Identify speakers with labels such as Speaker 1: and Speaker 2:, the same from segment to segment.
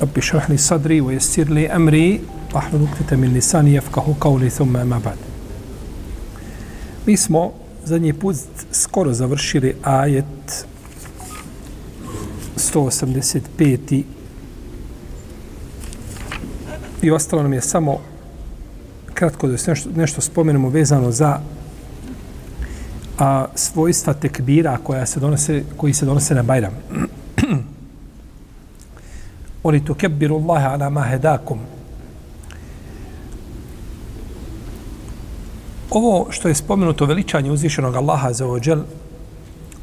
Speaker 1: Rabbi šrahli sadri, wa jesir li emri, ahlu nuktite min lisani, jefkahu kauli thumma ma bad. Mi smo zadnji put skoro završili ajet 185. I ostalo nam je samo kratko da nešto, nešto spomenemo vezano za a svojstva tekbira koja se donose, koji se donose na Bajram. Oli tu kebbiru Allahe ala ma hedakum. Ovo što je spomenuto veličanje uzvišenog Allaha za ođel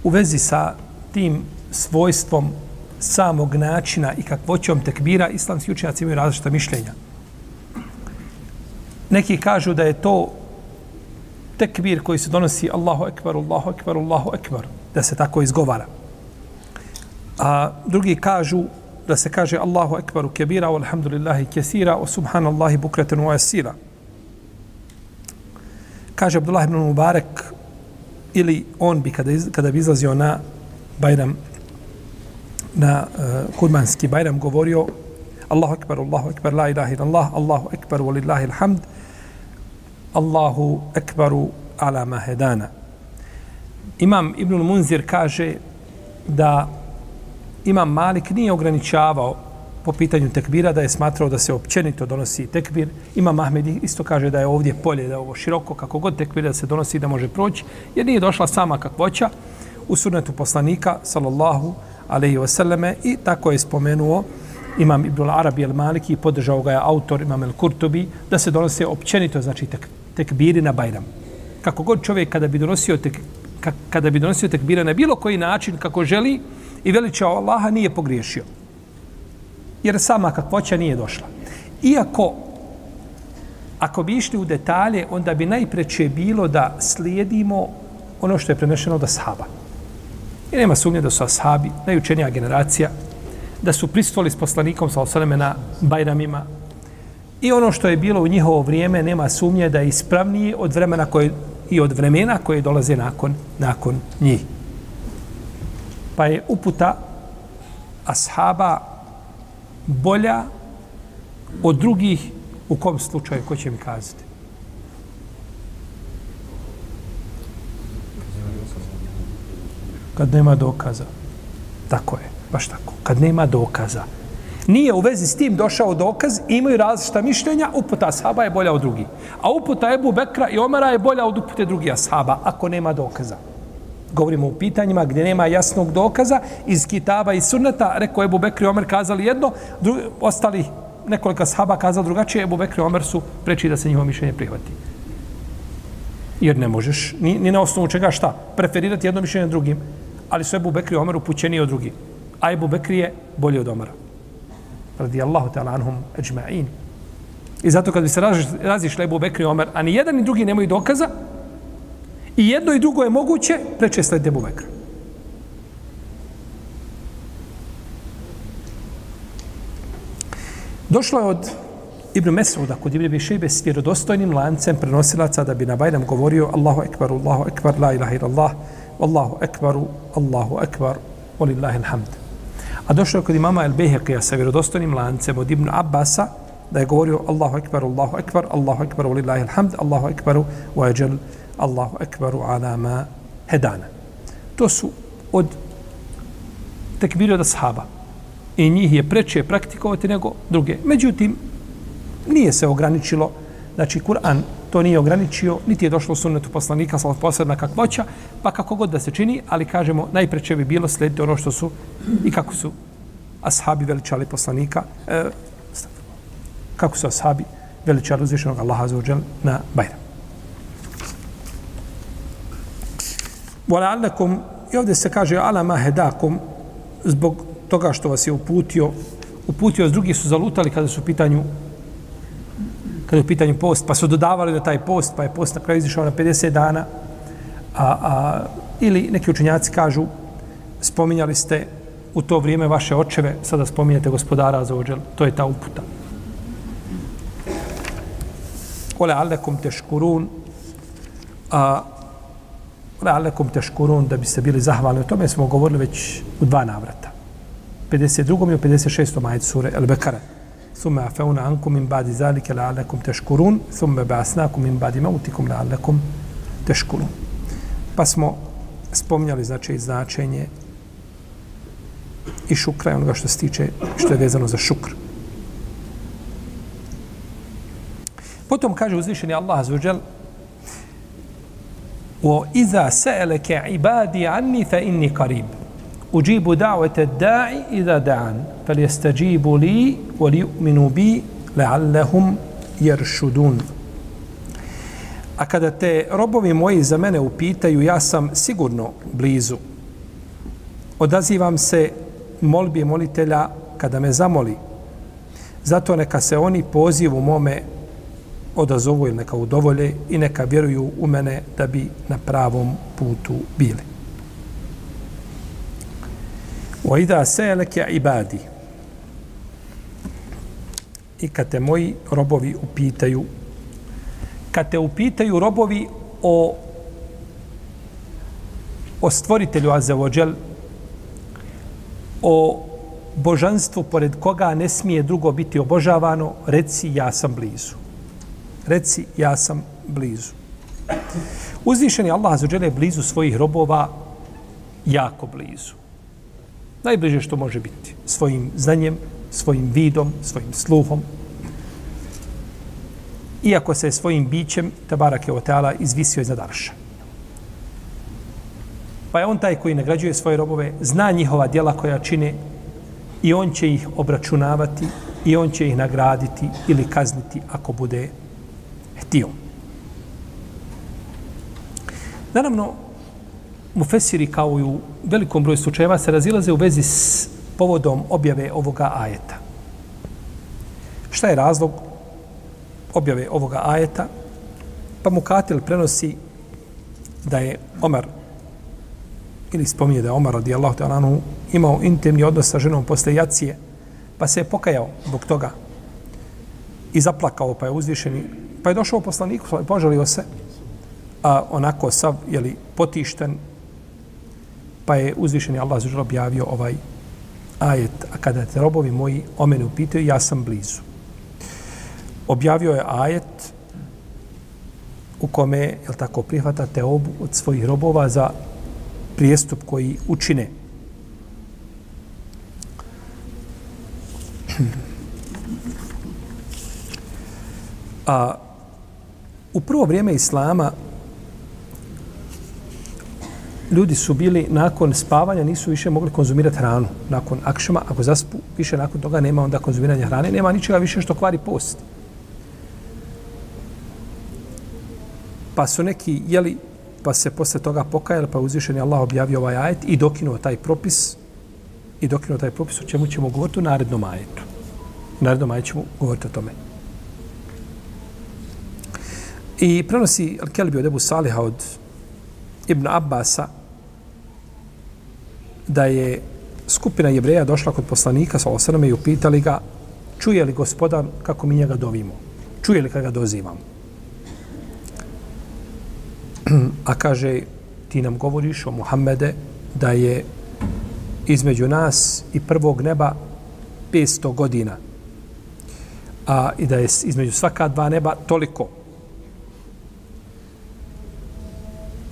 Speaker 1: u vezi sa tim svojstvom samog načina i kakvoćom tekbira, islamski učenjaci imaju različita mišljenja. Neki kažu da je to tekbir koji se donosi Allahu ekber, Allahu ekber, Allahu ekber, da se tako izgovara. A drugi kažu da se kaže Allahu ekbaru kebira, alhamdulillahi kesira, o subhanallahi bukreten u asira. Kaže Abdullah ibn Mubarak, ili on bi kada, iz, kada bi izlazio na Bajram, na uh, kurmanski Bajram govorio Allahu ekber, Allahu ekber, la ilaha illallah, Allahu ekber, walillahi alhamd, Allahu ekberu ala mahedana. Imam Ibn Munzir kaže da Imam Malik nije ograničavao po pitanju tekbira, da je smatrao da se općenito donosi tekbir. Imam Ahmed isto kaže da je ovdje polje, da je ovo široko, kako god tekbir da se donosi da može proći, jer nije došla sama kakvoća u sunnetu poslanika, sallallahu alaihi wasallame, i tako je spomenuo Imam Ibn Arabi al-Maliki i podržao ga je autor Imam El Kurtubi, da se donose općenito, znači tek, tekbiri na Bajram. Kako god čovjek kada bi donosio tek, kada bi donosio tekbire na bilo koji način kako želi i veličao Allaha nije pogriješio. Jer sama kakvoća nije došla. Iako ako bi išli u detalje, onda bi najpreće bilo da slijedimo ono što je prenešeno od sahaba. I nema sumnje da su ashabi, najučenija generacija, da su pristovali s poslanikom sa osaleme na Bajramima. I ono što je bilo u njihovo vrijeme, nema sumnje da je ispravnije od vremena koje, i od vremena koje dolaze nakon, nakon njih. Pa je uputa ashaba bolja od drugih u kom slučaju, ko će mi kazati? Kad nema dokaza. Tako je, baš tako. Kad nema dokaza. Nije u vezi s tim došao dokaz, imaju različita mišljenja, uputa ashaba je bolja od drugih. A uputa Ebu Bekra i Omara je bolja od upute drugih ashaba, ako nema dokaza. Govorimo o pitanjima gdje nema jasnog dokaza iz kitaba i sunneta, rekao Ebu Bekri i Omer kazali jedno, drugi, ostali nekoliko sahaba kazali drugačije, Ebu Bekri i Omer su preči da se njihovo mišljenje prihvati. Jer ne možeš, ni, ni na osnovu čega šta, preferirati jedno mišljenje drugim, ali su Ebu Bekri i Omer upućeni od drugih. A Ebu Bekri je bolji od Omara. Radi Allahu ta'ala anhum ajma'in. I zato kad bi se razišli Ebu Bekri i Omer, a ni jedan ni drugi nemaju dokaza, I jedno i drugo je moguće, preče sled Ebu Bekra. Došlo je od Ibn Mesuda kod Ibn Bišejbe s vjerodostojnim lancem prenosilaca da bi na Bajram govorio Allahu ekbar, Allahu ekbar, la ilaha illallah, Allahu ekbaru, Allahu ekbar, walillahi alhamd. A došlo je kod imama El Behekija sa vjerodostojnim lancem od Ibn Abbasa da je govorio Allahu ekbar, Allahu ekbar, Allahu ekbar, walillahi alhamd, Allahu ekbaru, wa ajal, Allahu ekbaru ala ma hedana. To su od tekbiri od ashaba. I njih je preče praktikovati nego druge. Međutim, nije se ograničilo, znači Kur'an to nije ograničio, niti je došlo sunnetu poslanika, sa posebna kakvoća, pa kako god da se čini, ali kažemo, najpreče bi bilo slediti ono što su i kako su ashabi veličali poslanika, e, kako su ashabi veličali uzvišenog Allaha za na Bajram. Wala'allakum, i ovdje se kaže alama hedakum, zbog toga što vas je uputio uputio, drugi su zalutali kada su u pitanju kada je u pitanju post, pa su dodavali da taj post, pa je post na kraju izišao na 50 dana, a, a, ili neki učenjaci kažu, spominjali ste u to vrijeme vaše očeve, sada spominjate gospodara za ođel, to je ta uputa. Ole alekum teškurun, a La'allakum teškurun da biste bili zahvalni. O tome smo govorili već u dva navrata. 52. i 56. majed sure El Bekara. Thumma afeuna ankum min badi zalike la tashkurun, teškurun. Thumme basnakum min badi mautikum la tashkurun. teškurun. Pa smo spomnjali znači i značenje i šukra i onoga što se tiče, što je vezano za šukr. Potom kaže uzvišeni Allah azuđel, o iza se'eleke ibadi anni fa inni karib uđibu da'vete da'i iza da'an fel li wa u'minu bi le'allehum jeršudun. A kada te robovi moji za mene upitaju, ja sam sigurno blizu. Odazivam se molbi molitelja kada me zamoli. Zato neka se oni pozivu mome odazovu ili neka udovolje i neka vjeruju u mene da bi na pravom putu bili. Wa idha sa'alaka ibadi. I kad te moji robovi upitaju, kad te upitaju robovi o o stvoritelju Azevođel, o božanstvu pored koga ne smije drugo biti obožavano, reci ja sam blizu. Reci ja sam blizu. Uzvišeni Allah Azevođel blizu svojih robova jako blizu. Najbliže što može biti. Svojim znanjem, svojim vidom, svojim sluhom. Iako se svojim bićem, Tabarak je Oteala, izvisio iznad Arša. Pa je on taj koji nagrađuje svoje robove, zna njihova djela koja čine i on će ih obračunavati i on će ih nagraditi ili kazniti ako bude htio. Naravno, Mufesiri kao i u velikom broju slučajeva se razilaze u vezi s povodom objave ovoga ajeta. Šta je razlog objave ovoga ajeta? Pa mu Katil prenosi da je Omar ili spominje da je Omar radijallahu ta'ala imao intimni odnos sa ženom posle jacije, pa se je pokajao zbog toga i zaplakao, pa je uzvišeni, pa je došao poslaniku, požalio se, a onako sav, jeli, potišten, pa je uzvišeni Allah zažel objavio ovaj ajet, a kada te robovi moji o mene upitaju, ja sam blizu. Objavio je ajet u kome, je tako, prihvatate obu od svojih robova za prijestup koji učine. A u prvo vrijeme Islama ljudi su bili nakon spavanja, nisu više mogli konzumirati hranu. Nakon akšama, ako zaspu, više nakon toga nema onda konzumiranja hrane, nema ničega više što kvari post. Pa su neki jeli, pa se posle toga pokajali, pa uzvišeni Allah objavio ovaj ajet i dokinuo taj propis, i dokinuo taj propis o čemu ćemo govoriti u narednom ajetu. U narednom ajetu ćemo govoriti o tome. I prenosi Al-Kelbi od Ebu Saliha od Ibn Abbasa da je skupina jevreja došla kod poslanika sa osrame i upitali ga čuje li gospodar kako mi njega dovimo? Čuje li kada ga dozivamo? A kaže, ti nam govoriš o Muhammede da je između nas i prvog neba 500 godina. A i da je između svaka dva neba toliko.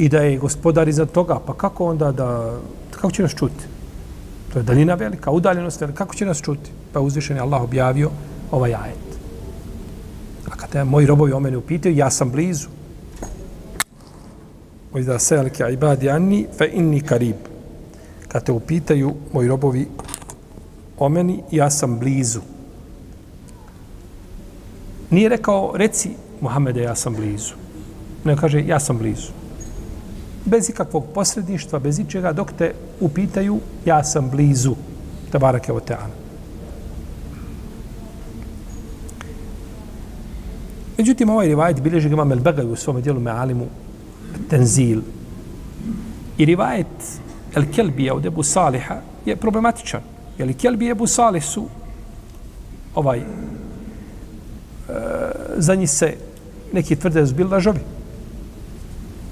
Speaker 1: I da je gospodar iznad toga, pa kako onda da, kako će nas čuti? To je daljina velika, udaljenost velika, kako će nas čuti? Pa je uzvišen je Allah objavio ovaj ajet. A kada moji robovi o mene upitaju, ja sam blizu. Oj da se alike ibadi anni, fe inni karib. Kad te upitaju moji robovi o meni, ja sam blizu. Nije rekao, reci Muhammede, ja sam blizu. Ne kaže, ja sam blizu bez ikakvog posredništva, bez ičega, dok te upitaju, ja sam blizu, tabarake oteana. Međutim, ovaj rivajet bilježi ga imam el-Begaj u svome dijelu Me'alimu, Tenzil. I rivajet el-Kelbija od Ebu Saliha je problematičan. Jer Kelbija i Ebu Salih su ovaj, e, za njih se neki tvrde su bili lažovi.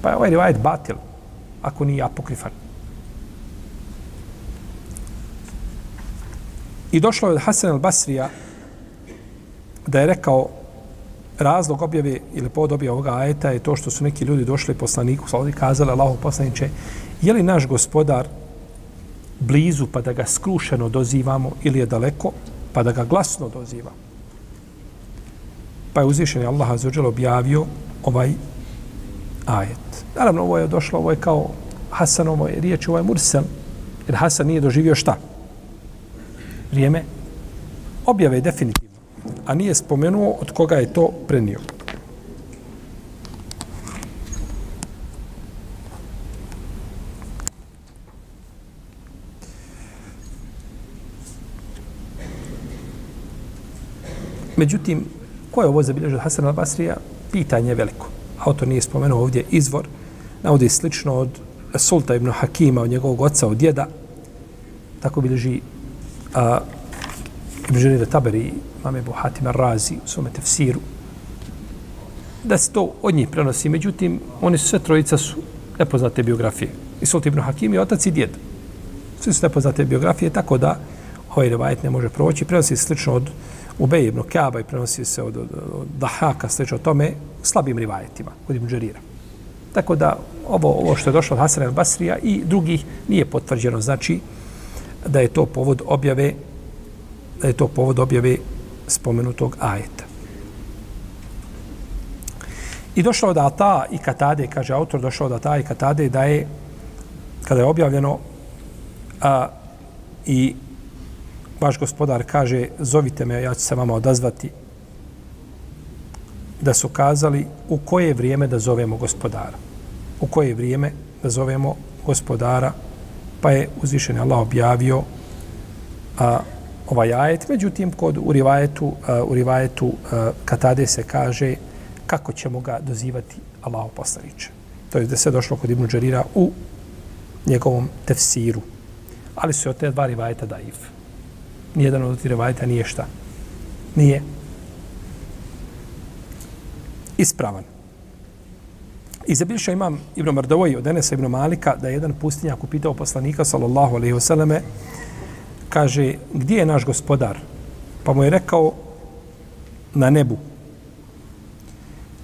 Speaker 1: Pa je ovaj rivajet batil, ako nije apokrifan. I došlo je od Hasan al-Basrija da je rekao razlog objave ili povod objave ovoga ajeta je to što su neki ljudi došli poslaniku, slodi kazali Allahu poslaniče, je li naš gospodar blizu pa da ga skrušeno dozivamo ili je daleko pa da ga glasno dozivamo? Pa je uzvišen Allah azuđel objavio ovaj ajet. Naravno, ovo je došlo, ovo je kao Hasanovo je riječ, ovo je Mursel, jer Hasan nije doživio šta? Vrijeme objave definitivno a nije spomenuo od koga je to prenio. Međutim, ko je ovo zabilježio od Hasan al-Basrija? Pitanje je veliko. Autor nije spomenuo ovdje izvor. Navodi slično od Sulta ibn Hakima, od njegovog oca, od djeda. Tako bilježi a, Ibn Žerira Taberi, mame Ebu Hatim Razi u svome tefsiru, da se to od njih prenosi. Međutim, oni su sve trojica su nepoznate biografije. I Sulta ibn Hakim je otac i djed. Svi su nepoznate biografije, tako da ovaj revajet ne može proći. Prenosi slično od Ubej ibn Kaaba i prenosi se od, od, od Dahaka, slično o tome, slabim rivajetima od Ibn Đerira. Tako da ovo, ovo što je došlo od Hasan al-Basrija i drugih nije potvrđeno. Znači da je to povod objave da je to povod objave spomenutog ajeta. I došlo od Ata i Katade, kaže autor, došao da Ata i Katade da je, kada je objavljeno, a, i vaš gospodar kaže, zovite me, ja ću se vama odazvati, da su kazali u koje vrijeme da zovemo gospodara. U koje vrijeme da zovemo gospodara, pa je uzvišen Allah objavio a, ovaj ajet. Međutim, kod u rivajetu, a, u rivajetu a, Katade se kaže kako ćemo ga dozivati Allah poslaniče. To je da se došlo kod Ibnu Đarira u njegovom tefsiru. Ali su od te dva rivajeta daif. Nijedan od tih rivajeta nije šta. Nije ispravan. I zabilša imam Ibn Mardovoj od Enesa Ibn Malika da je jedan pustinjak upitao poslanika sallallahu alaihi wasallame kaže, gdje je naš gospodar? Pa mu je rekao, na nebu.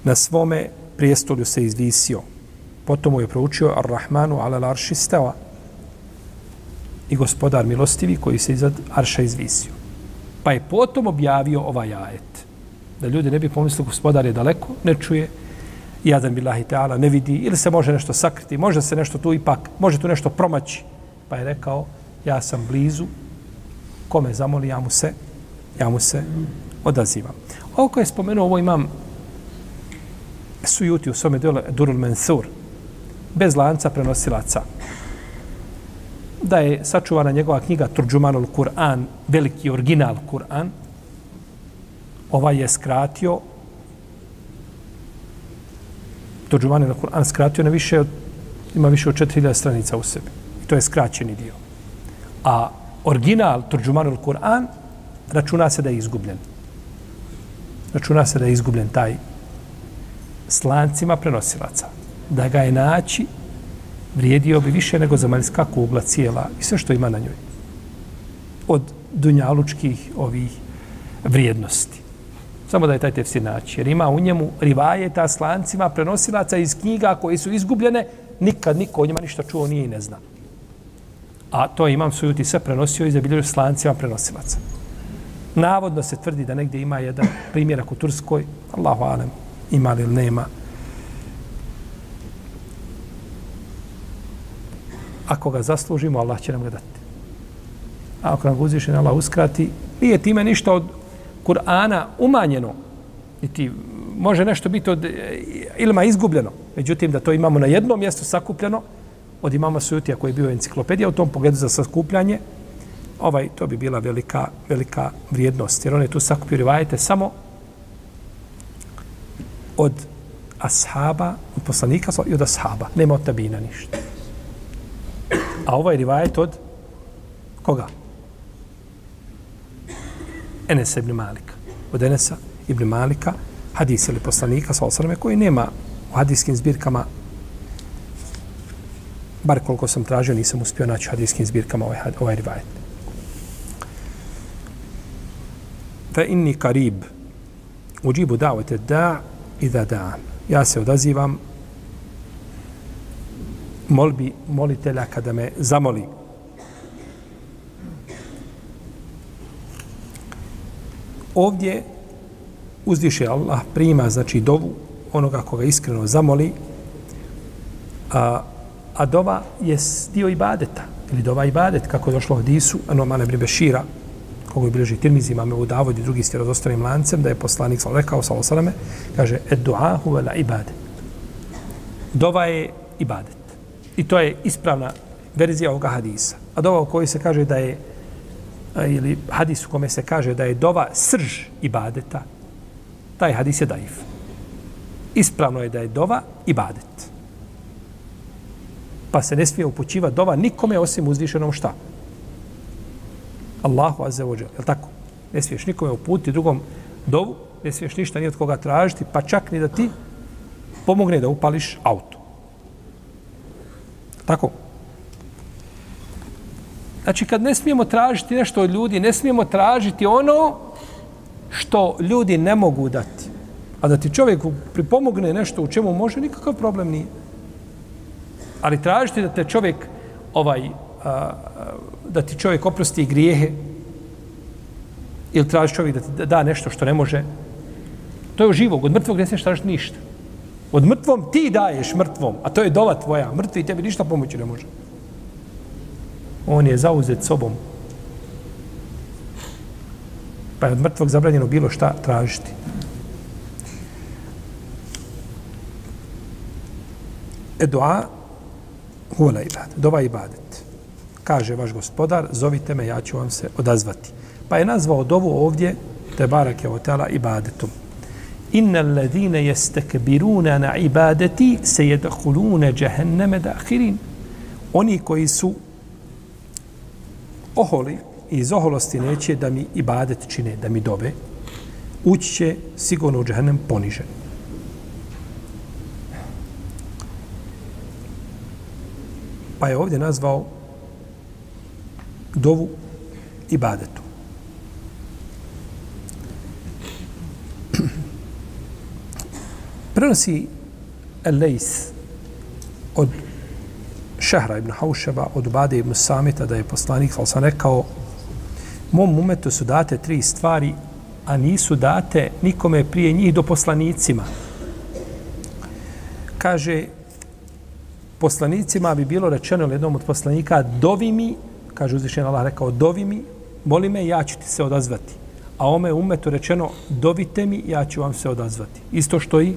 Speaker 1: Na svome prijestolju se izvisio. Potom mu je proučio Ar-Rahmanu ala l'arši stava. I gospodar milostivi koji se izad Arša izvisio. Pa je potom objavio ovaj ajet. Da ljudi ne bi pomislili gospodar je daleko, ne čuje, jadan bilahi ta'ala, ne vidi, ili se može nešto sakriti, može se nešto tu ipak, može tu nešto promaći. Pa je rekao, ja sam blizu, kome zamoli, ja mu se, ja mu se odazivam. Ovo koje je spomenuo, ovo imam sujuti u svome dole Durul Mensur, bez lanca prenosilaca. Da je sačuvana njegova knjiga Turđumanul Kur'an, veliki original Kur'an, ovaj je skratio Turđumanul Kur'an skratio na više od, ima više od 4000 stranica u sebi. I to je skraćeni dio. A original Turđumanul Kur'an, računa se da je izgubljen. Računa se da je izgubljen taj slancima prenosilaca. Da ga je naći, vrijedio bi više nego zemaljska kugla cijela i sve što ima na njoj. Od dunjalučkih ovih vrijednosti. Samo da je taj tefsir naći. Jer ima u njemu rivajeta slancima prenosilaca iz knjiga koji su izgubljene, nikad niko o njima ništa čuo nije i ne zna a to imam sujuti sve prenosio i zabilježio slancima prenosilaca. Navodno se tvrdi da negdje ima jedan primjerak u Turskoj, Allahu alem, ima li ili nema. Ako ga zaslužimo, Allah će nam ga dati. A ako nam guziš Allah uskrati, nije time ništa od Kur'ana umanjeno. Niti može nešto biti od e, ilma izgubljeno. Međutim, da to imamo na jednom mjestu sakupljeno, od imama Sujutija koji je bio enciklopedija u tom pogledu za sakupljanje, ovaj, to bi bila velika, velika vrijednost. Jer on je tu sakupio rivajete samo od ashaba, od poslanika i od ashaba. Nema od tabina ništa. A ovaj rivajet od koga? Enes ibn Malika. Od Enesa ibn Malika, hadis ili poslanika, sa osrame, koji nema u hadijskim zbirkama bar koliko sam tražio, nisam uspio naći u hadijskim zbirkama ovaj, ovaj rivajet. Fe inni karib uđibu davete da i da da. Ja se odazivam molbi molitelja kada me zamoli. Ovdje uzdiše Allah prima znači dovu onoga koga iskreno zamoli a, a dova je dio ibadeta ili dova ibadet kako je došlo u hadisu Anoman ibn Bešira koga je bilježi Tirmizi, imam u Davodi, drugi s vjerozostanim lancem, da je poslanik sal rekao, sal osaleme, kaže, ed duahu vela ibadet. Dova je ibadet. I to je ispravna verzija ovoga hadisa. A dova u kojoj se kaže da je, ili hadis u kome se kaže da je dova srž ibadeta, taj hadis je daif. Ispravno je da je dova ibadet. Pa se ne smije upućiva dova nikome osim uzvišenom šta? Allahu azza ođe, jalla. Je tako? Ne smiješ nikome uputiti drugom dovu, ne smiješ ništa ni od koga tražiti, pa čak ni da ti pomogne da upališ auto. Tako? Znači, kad ne smijemo tražiti nešto od ljudi, ne smijemo tražiti ono što ljudi ne mogu dati. A da ti čovjek pripomogne nešto u čemu može, nikakav problem nije. Ali tražiti da te čovjek ovaj, a, da ti čovjek oprosti grijehe ili traži čovjek da ti da nešto što ne može, to je živog. Od mrtvog ne smiješ tražiti ništa. Od mrtvom ti daješ mrtvom, a to je dova tvoja. Mrtvi tebi ništa pomoći ne može. On je zauzet sobom. Pa je od mrtvog zabranjeno bilo šta tražiti. E doa huvala ibadet. Dova ibadet. Kaže vaš gospodar, zovite me, ja ću vam se odazvati. Pa je nazvao dovu ovdje, te barak je otela ibadetom. Inna alladhina yastakbiruna na ibadati sayadkhuluna jahannama dakhirin. Oni koji su oholi i iz oholosti neće da mi ibadet čine, da mi dobe, ući će sigurno u džahnem ponižen. Pa je ovdje nazvao dovu ibadetu. Prenosi Elejs od Šehra ibn Haušeba, od Bade ibn Samita, da je poslanik, ali sam rekao, mom umetu su date tri stvari, a nisu date nikome prije njih do poslanicima. Kaže, poslanicima bi bilo rečeno jednom od poslanika, dovi mi, kaže uzvišen Allah, rekao, dovi mi, moli me, ja ću ti se odazvati. A ome umetu rečeno, dovite mi, ja ću vam se odazvati. Isto što i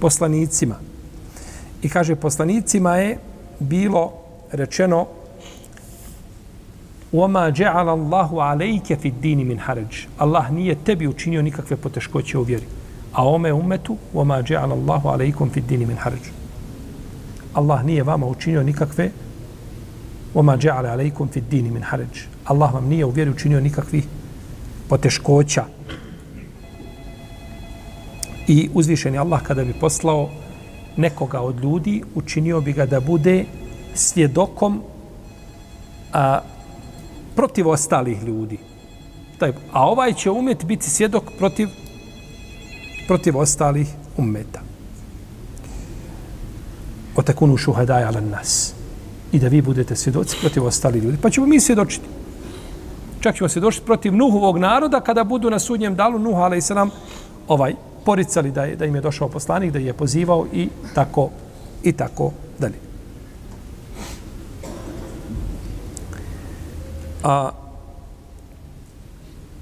Speaker 1: poslanicima. I kaže, poslanicima je bilo rečeno وَمَا جَعَلَ اللَّهُ عَلَيْكَ فِي الدِّينِ مِنْ حَرَجِ Allah nije tebi učinio nikakve poteškoće u vjeri. A ome umetu وَمَا جَعَلَ اللَّهُ عَلَيْكُمْ فِي الدِّينِ مِنْ حَرَجِ Allah nije vama učinio nikakve وَمَا جَعَلَ عَلَيْكُمْ فِي الدِّينِ مِنْ حَرَجِ Allah vam nije u vjeri učinio nikakvih poteškoća. I uzvišeni Allah kada bi poslao nekoga od ljudi, učinio bi ga da bude svjedokom a, protiv ostalih ljudi. Taj, a ovaj će umet biti svjedok protiv protiv ostalih umeta. Otakunu šuhadaj ala nas. I da vi budete svjedoci protiv ostalih ljudi. Pa ćemo mi svjedočiti. Čak ćemo svjedočiti protiv Nuhovog naroda kada budu na sudnjem dalu Nuh, ala i ovaj, poricali da, je, da im je došao poslanik, da je pozivao i tako i tako dalje. A,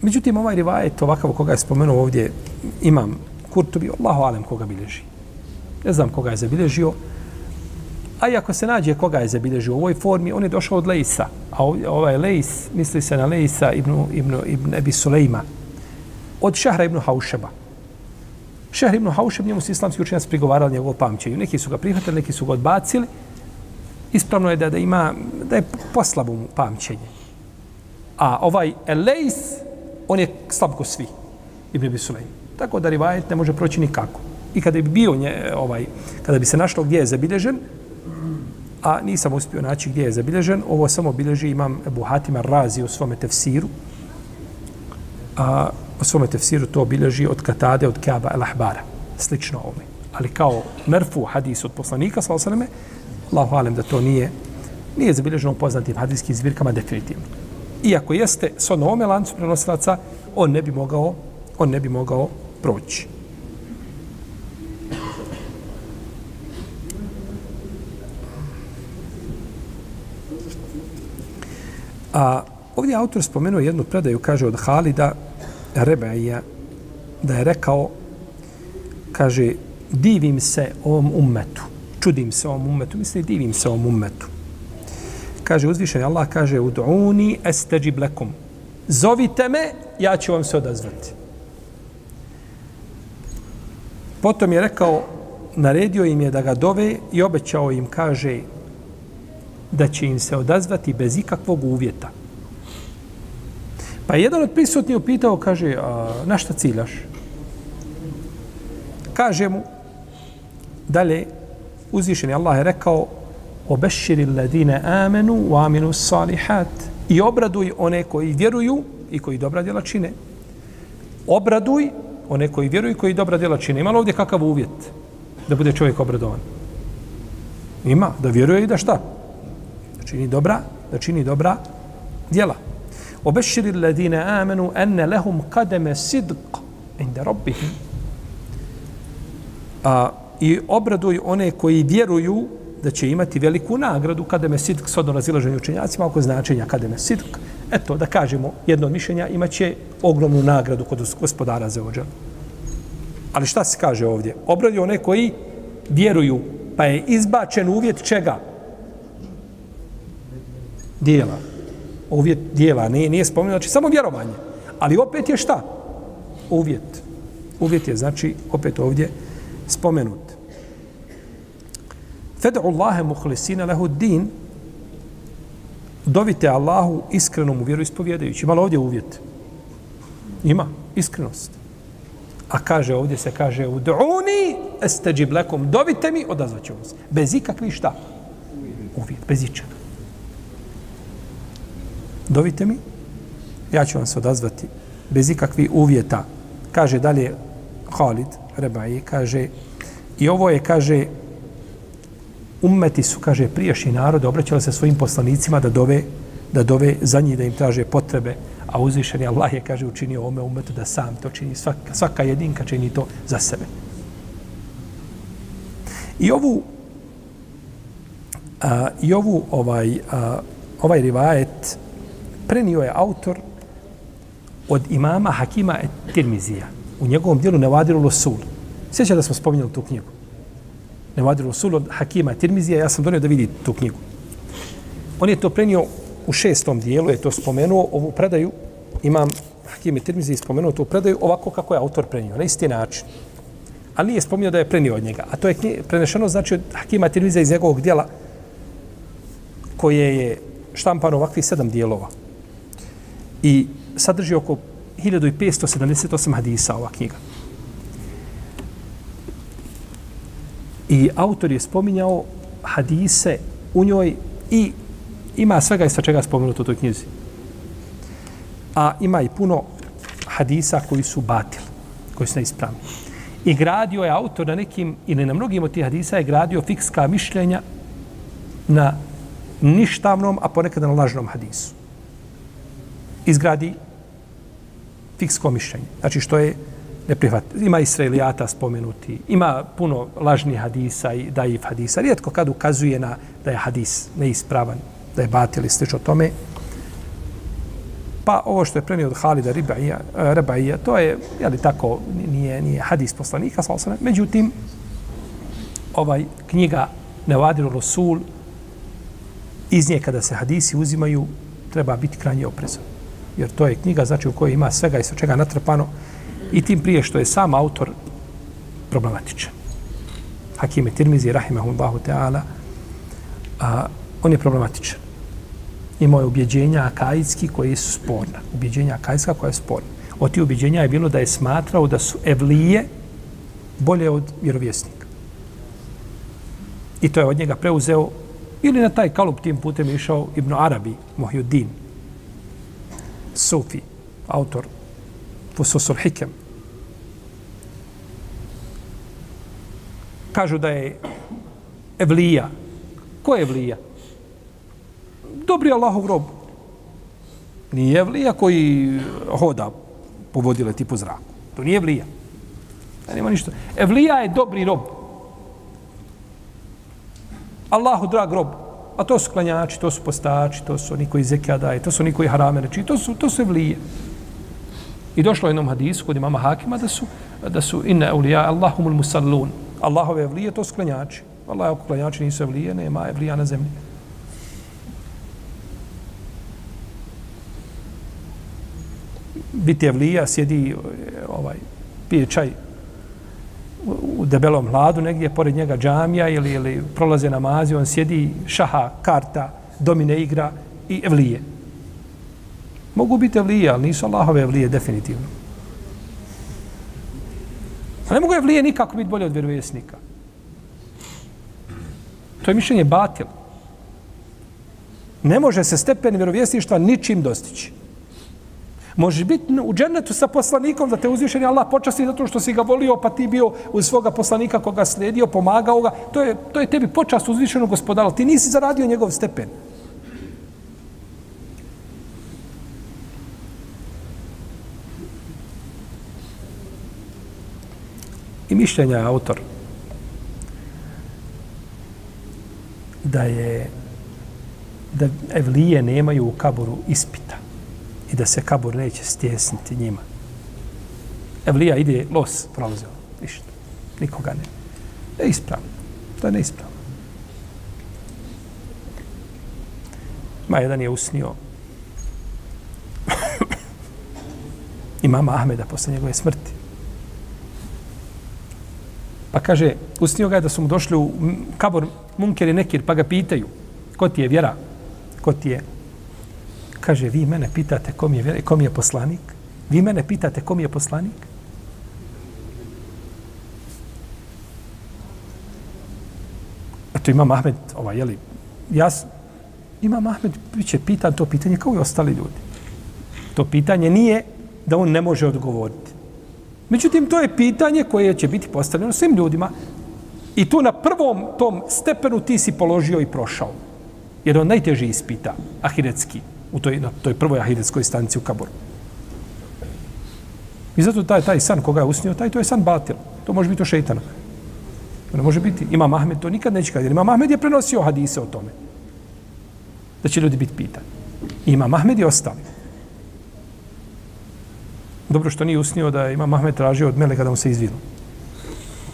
Speaker 1: međutim, ovaj rivajet, ovakav koga je spomenuo ovdje, imam Kurtubi, Allahu alem koga bilježi. Ne znam koga je zabilježio, a i ako se nađe koga je zabilježio u ovoj formi, on je došao od Leisa. A ovaj Leis, misli se na Leisa ibn, ibn, ibn Ebi Sulejma, od Šahra ibn Haušeba. Šehr ibn Haušem, njemu su islamski učenjaci prigovarali njegovo pamćenju. Neki su ga prihvatili, neki su ga odbacili. Ispravno je da, da ima, da je poslabo mu pamćenje. A ovaj Elejs, on je slab ko svi. Ibn Abi Tako da rivajet ne može proći nikako. I kada bi bio nje, ovaj, kada bi se našlo gdje je zabilježen, a nisam uspio naći gdje je zabilježen, ovo samo bilježi imam Ebu Hatima Razi u svome tefsiru, a u svome tefsiru to obilježi od Katade, od Kaaba el Ahbara, slično ovome. Ali kao merfu hadis od poslanika, sa osaname, Allahu alem da to nije, nije zabilježeno u poznatim hadijskim zbirkama definitivno. Iako jeste s onome lancu prenosilaca, on ne bi mogao, on ne bi mogao proći. A ovdje autor spomenuo jednu predaju, kaže od Halida Rebeja, da je rekao, kaže, divim se ovom ummetu, čudim se ovom ummetu, misli, divim se ovom ummetu. Kaže, uzvišen Allah kaže, ud'uni esteđib lekum. Zovite me, ja ću vam se odazvati. Potom je rekao, naredio im je da ga dove i obećao im, kaže, da će im se odazvati bez ikakvog uvjeta. Pa jedan od prisutnih upitao, kaže, a, na šta ciljaš? Kaže mu, dalje, uzvišeni Allah je rekao, obeširi ladine amenu u aminu salihat i obraduj one koji vjeruju i koji dobra djela čine. Obraduj one koji vjeruju i koji dobra djela čine. Ima li ovdje kakav uvjet da bude čovjek obradovan? Ima, da vjeruje i da šta? Da čini dobra, da čini dobra djela. Obeširi ladine amenu enne lehum kademe sidq inda rabbihim. A, I obraduj one koji vjeruju da će imati veliku nagradu kada me sidk s odno razilaženju učenjacima oko značenja kada me sidk. Eto, da kažemo, jedno od mišljenja imaće ogromnu nagradu kod gospodara za ođan. Ali šta se kaže ovdje? Obradi one koji vjeruju, pa je izbačen uvjet čega? Dijela. Uvjet dijela, nije, nije spomenuo, znači samo vjerovanje. Ali opet je šta? Uvjet. Uvjet je, znači, opet ovdje spomenut. Fedu Allahe muhlisina lehu din. Dovite Allahu iskrenom u vjeru ispovjedajući. Ima ovdje uvjet? Ima. Iskrenost. A kaže ovdje se kaže ud'uni esteđib lekom. Dovite mi, odazvat ćemo se. Bez ikakvi šta? Uvjet. Bez ičega. Dovite mi, ja ću vam se odazvati bez ikakvih uvjeta. Kaže dalje Khalid Rebaji, kaže i ovo je, kaže, ummeti su, kaže, prijašnji narod obraćali se svojim poslanicima da dove, da dove za njih, da im traže potrebe, a uzvišeni Allah je, kaže, učinio ome ummetu da sam to čini, svaka, svaka jedinka čini to za sebe. I ovu, a, i ovu ovaj, a, ovaj rivajet prenio je autor od imama Hakima et Tirmizija u njegovom dijelu Nevadiru Losul. Sjeća da smo spominjali tu knjigu. Nevadiru Losul od Hakima Tirmizija, ja sam donio da vidi tu knjigu. On je to prenio u šestom dijelu, je to spomenuo, ovu predaju, imam Hakime Tirmizija spomenuo tu predaju ovako kako je autor prenio, na isti način. Ali nije spomenuo da je prenio od njega. A to je prenešeno znači od Hakima Tirmizija iz njegovog dijela koje je štampano ovakvih sedam dijelova. I sadrži oko 1578 hadisa ova knjiga. I autor je spominjao hadise u njoj i ima svega i sva čega spomenuto u toj knjizi. A ima i puno hadisa koji su batili, koji su neispravni. I gradio je autor na nekim, ili na mnogim od tih hadisa je gradio fikska mišljenja na ništavnom, a ponekad na lažnom hadisu. Izgradi fiksko mišljenje. Znači što je neprihvat. Ima Israelijata spomenuti, ima puno lažnih hadisa i daif hadisa. Rijetko kad ukazuje na da je hadis neispravan, da je batil i slično tome. Pa ovo što je prenio od Halida Ribaija, Rebaija, Ribaija to je, jeli tako, nije, nije hadis poslanika, sal sam, međutim, ovaj knjiga Nevadiru Rasul, iz nje kada se hadisi uzimaju, treba biti krajnje oprezan. Jer to je knjiga, znači u kojoj ima svega i sve čega natrpano, I tim prije što je sam autor problematičan. Hakime Tirmizi, rahimahullahu ta'ala, on je problematičan. Imao je ubjeđenja akajski koji su sporna. Ubjeđenja akajska koja je sporna. Od tih ubjeđenja je bilo da je smatrao da su evlije bolje od vjerovjesnika. I to je od njega preuzeo ili na taj kalup tim putem išao Ibn Arabi, Mohjuddin, Sufi, autor Fususul Hikem. Kažu da je Evlija. Ko je Evlija? Dobri Allahov rob. Nije Evlija koji hoda po vodile tipu zraku. To nije Evlija. Da nema ništa. Evlija je dobri rob. Allahu drag rob. A to su klanjači, to su postači, to su oni koji zekija daje, to su oni koji harame reči, to su, to su evlije. I došlo je jednom hadisu kod imama Hakima da su, da su inna evlija Allahumul musallun. Allahove evlije, to su klanjači. Allah, ako klanjači nisu evlije, nema evlija na zemlji. Biti evlija, sjedi, ovaj, pije čaj u debelom hladu, negdje pored njega džamija ili, ili prolaze namazi, on sjedi šaha, karta, domine igra i evlije. Mogu biti evlije, ali nisu Allahove evlije, definitivno. A ne mogu evlije nikako biti bolje od vjerovjesnika. To je mišljenje batil. Ne može se stepen vjerovjesništva ničim dostići. Možeš biti u džennetu sa poslanikom da te uzvišeni Allah počasti zato što si ga volio, pa ti bio uz svoga poslanika koga sledio, pomagao ga. To je, to je tebi počast uzvišenog gospodara. Ti nisi zaradio njegov stepen. I mišljenja je autor da je da evlije nemaju u kaboru ispita i da se kabur neće stjesniti njima. Evlija ide, los prolazi ono, ništa. Nikoga ne. Ne ispravno. To je neispravno. Ma jedan je usnio i mama Ahmeda posle njegove smrti. Pa kaže, usnio ga je da su mu došli u kabor munker i nekir, pa ga pitaju, ko ti je vjera? Ko ti je Kaže, vi mene pitate kom je, kom je poslanik? Vi mene pitate kom je poslanik? A to ima Mahmed, ovaj, jeli, ja, ima Mahmed, bit će pitan to pitanje kao i ostali ljudi. To pitanje nije da on ne može odgovoriti. Međutim, to je pitanje koje će biti postavljeno svim ljudima i tu na prvom tom stepenu ti si položio i prošao. Jer on najteži ispita, ahiretski u toj, na toj prvoj ahidetskoj stanici u Kaboru. I zato taj, taj san koga je usnio, taj to je san batil. To može biti o šeitana. To ne može biti. Ima Mahmed, to nikad neće kada. Ima Mahmed je prenosio hadise o tome. Da će ljudi biti pitani. Ima Mahmed i ostali. Dobro što nije usnio da ima Mahmed tražio od Meleka da mu se izvinu.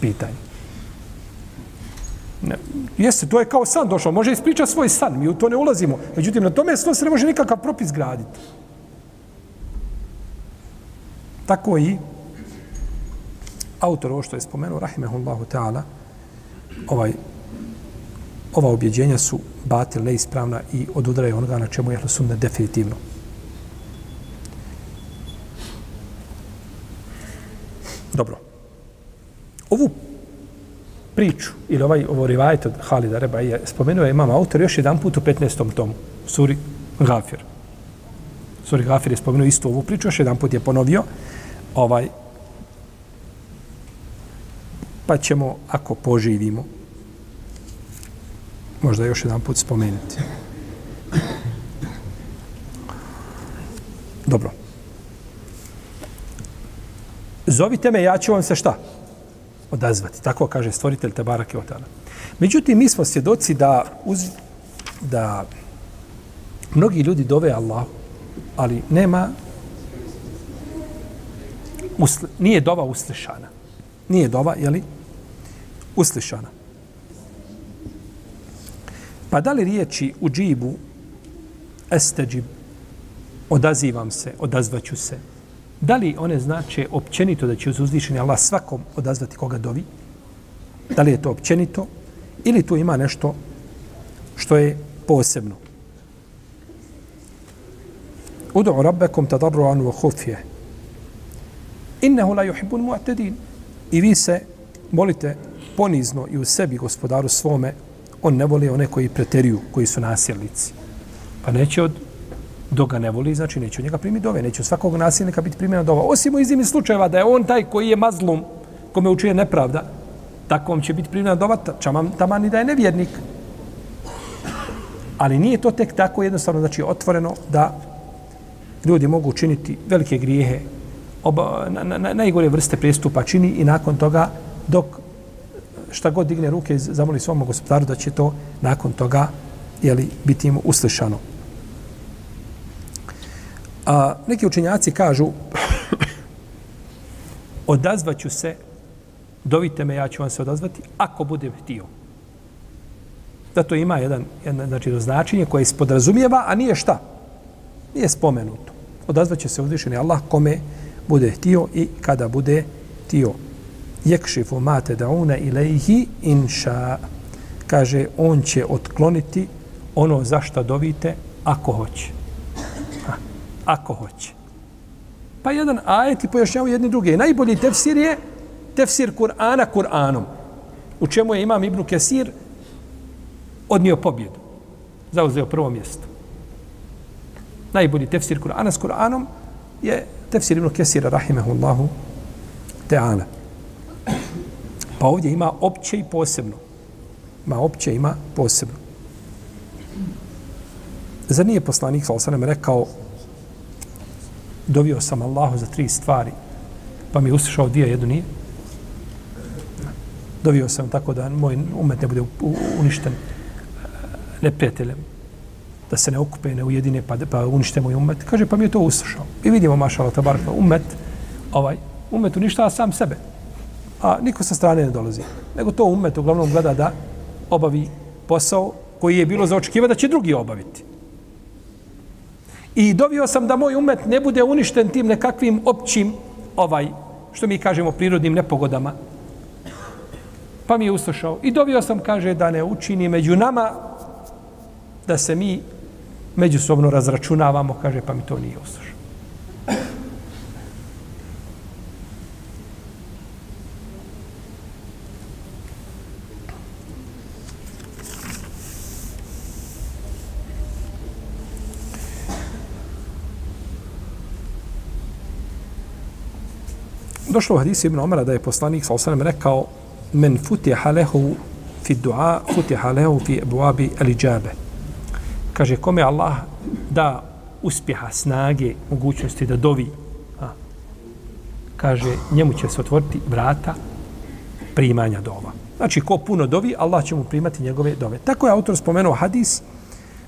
Speaker 1: Pitanje. Ne. Jeste, to je kao san došao. Može ispričati svoj san. Mi u to ne ulazimo. Međutim, na tome sve se ne može nikakav propis graditi. Tako i autor ovo što je spomenuo, Rahimehullahu ta'ala, ovaj, ova objeđenja su batil, neispravna i odudraju onoga na čemu je sunne definitivno. Dobro. Ovu priču, ili ovaj, ovo rivajet od Halida Reba je spomenuo je imam autor još jedan put u 15. tomu, suri Gafir. Suri Gafir je spomenuo isto ovu priču, još jedan put je ponovio. Ovaj, pa ćemo, ako poživimo, možda još jedan put spomenuti. Dobro. Zovite me, ja ću vam se šta? Odazvati. Tako kaže stvoritelj Tabarake Otana. Međutim, mi smo svjedoci da, uz, da mnogi ljudi dove Allah, ali nema usli, nije dova uslišana. Nije dova, je li? Uslišana. Pa da li riječi u džibu esteđib, odazivam se, odazvaću se, Da li one znače općenito da će uz uzvišeni Allah svakom odazvati koga dovi? Da li je to općenito? Ili tu ima nešto što je posebno? Udu rabbekom tadarruan wa hufje. Innehu la yuhibbun mu'tadin. I vi se molite ponizno i u sebi gospodaru svome, on ne voli one koji preteriju, koji su nasilnici. Pa neće od dok ga ne voli, znači neće od njega primiti dove, neće od svakog nasilnika biti primjena dova. Osim u iznimnih slučajeva da je on taj koji je mazlum, kome učuje nepravda, takvom će biti primjena dova, čamam taman i da je nevjernik. Ali nije to tek tako jednostavno, znači otvoreno da ljudi mogu učiniti velike grijehe, oba, na, na, na, najgore vrste prestupa čini i nakon toga dok šta god digne ruke zamoli svom gospodaru da će to nakon toga jeli, biti im uslišano. A, neki učenjaci kažu odazvaću se dovite me, ja ću vam se odazvati ako budem htio. Da to ima jedan, jedan znači, značenje koje se a nije šta? Nije spomenuto. Odazvaće se uzvišeni Allah kome bude htio i kada bude htio. Jekšifu mate dauna ilaihi inša. Kaže, on će otkloniti ono za šta dovite ako hoće ako hoće. Pa jedan ajet i pojašnjavaju jedni druge. Najbolji tefsir je tefsir Kur'ana Kur'anom. U čemu je imam Ibnu Kesir odnio pobjedu. Zauzeo prvo mjesto. Najbolji tefsir Kur'ana s Kur'anom je tefsir Ibnu Kesira, rahimehullahu ta'ala. Pa ovdje ima opće i posebno. Ima opće, ima posebno. Zar nije poslanik, sa rekao dovio sam Allahu za tri stvari, pa mi uslišao dvije, jednu nije. Dovio sam tako da moj umet ne bude uništen eh, neprijateljem, da se ne okupe, ne ujedine, pa, pa unište moj umet. Kaže, pa mi je to uslišao. I vidimo, mašala, tabarak, umet, ovaj, umet uništava sam sebe. A niko sa strane ne dolazi. Nego to umet uglavnom gleda da obavi posao koji je bilo za očekiva da će drugi obaviti. I dovio sam da moj umet ne bude uništen tim nekakvim općim, ovaj, što mi kažemo, prirodnim nepogodama. Pa mi je uslušao. I dovio sam, kaže, da ne učini među nama da se mi međusobno razračunavamo, kaže, pa mi to nije uslušao. Došlo u hadisu Ibn Omara da je poslanik sa osanem rekao men futiha lehu fi dua, futiha lehu fi ebuabi aliđabe. Kaže, kome Allah da uspjeha, snage, mogućnosti da dovi, a, kaže, njemu će se otvoriti vrata primanja dova. Znači, ko puno dovi, Allah će mu primati njegove dove. Tako je autor spomenuo hadis,